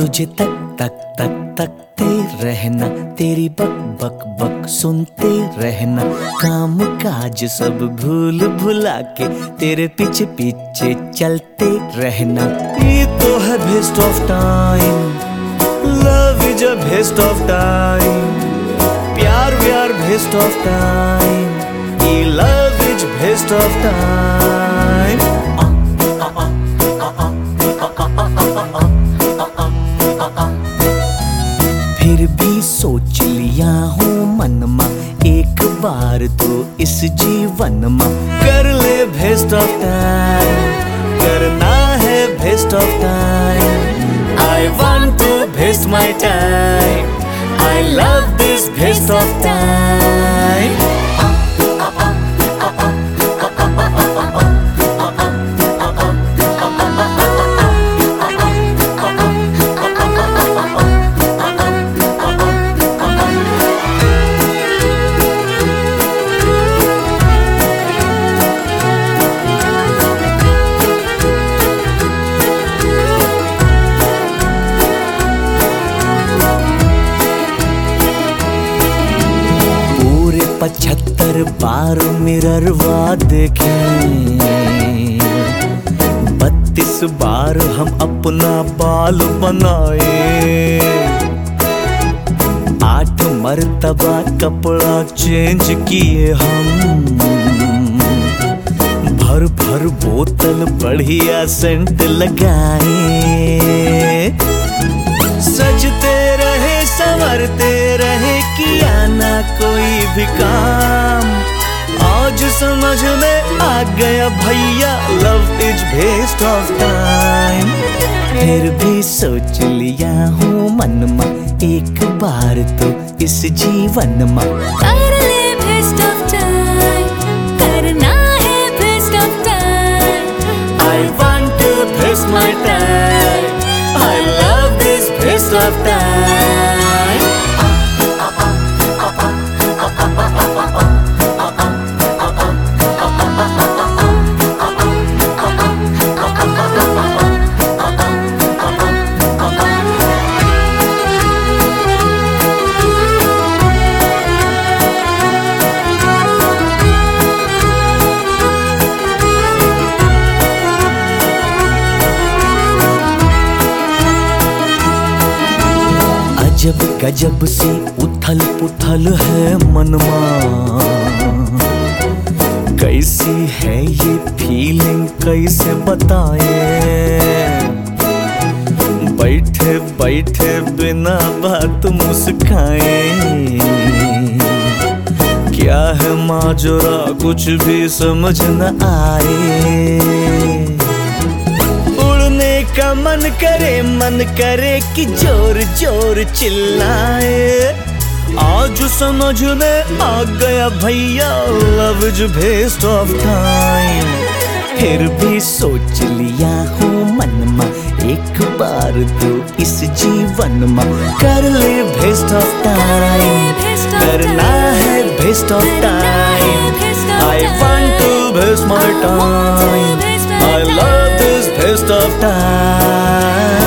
तुझे तक तक तक, तकते रहना। तेरी बक बक बक सुनते रहना। काम, काज सब भूल भुला के तेरे पीछे पीछे चलते रहना। ये तो है best of time love is a best of time प्यार, व्यार बेस्ट ऑफ़ टाइम ये love is best of time जीवन मा कर ले बेस्ट ऑफ़ टाइम करना है best of time I want to best my time I love this best of time पचहत्तर बार मिररवा देखे। बत्तीस बार हम अपना बाल बनाए। आठ मरतबा कपड़ा चेंज किए हम। भर भर बोतल बढ़िया सेंट लगाए। सजते रहे, संवरते रहे, किया ना कोई भी काम। आज समझ में आ गया भैया love is best of time फिर भी सोच लिया हूँ मन में, एक बार तो इस जीवन में। कर ले बेस्ट ऑफ़ टाइम करना है बेस्ट अजब गजब से उथल पुथल है मनमा कैसी है ये फीलिंग कैसे बताए? बैठे बैठे बिना बात मुस्काए। क्या है माजरा, कुछ भी समझ न आए। का मन करे मन करे कि ज़ोर ज़ोर चिल्लाए। आज समझ में आ गया भैया love is best of time फिर भी सोच लिया हूँ मन में एक बार तो इस जीवन में। कर ले बेस्ट ऑफ़ टाइम करना है best of time I want to best my time I love this best of time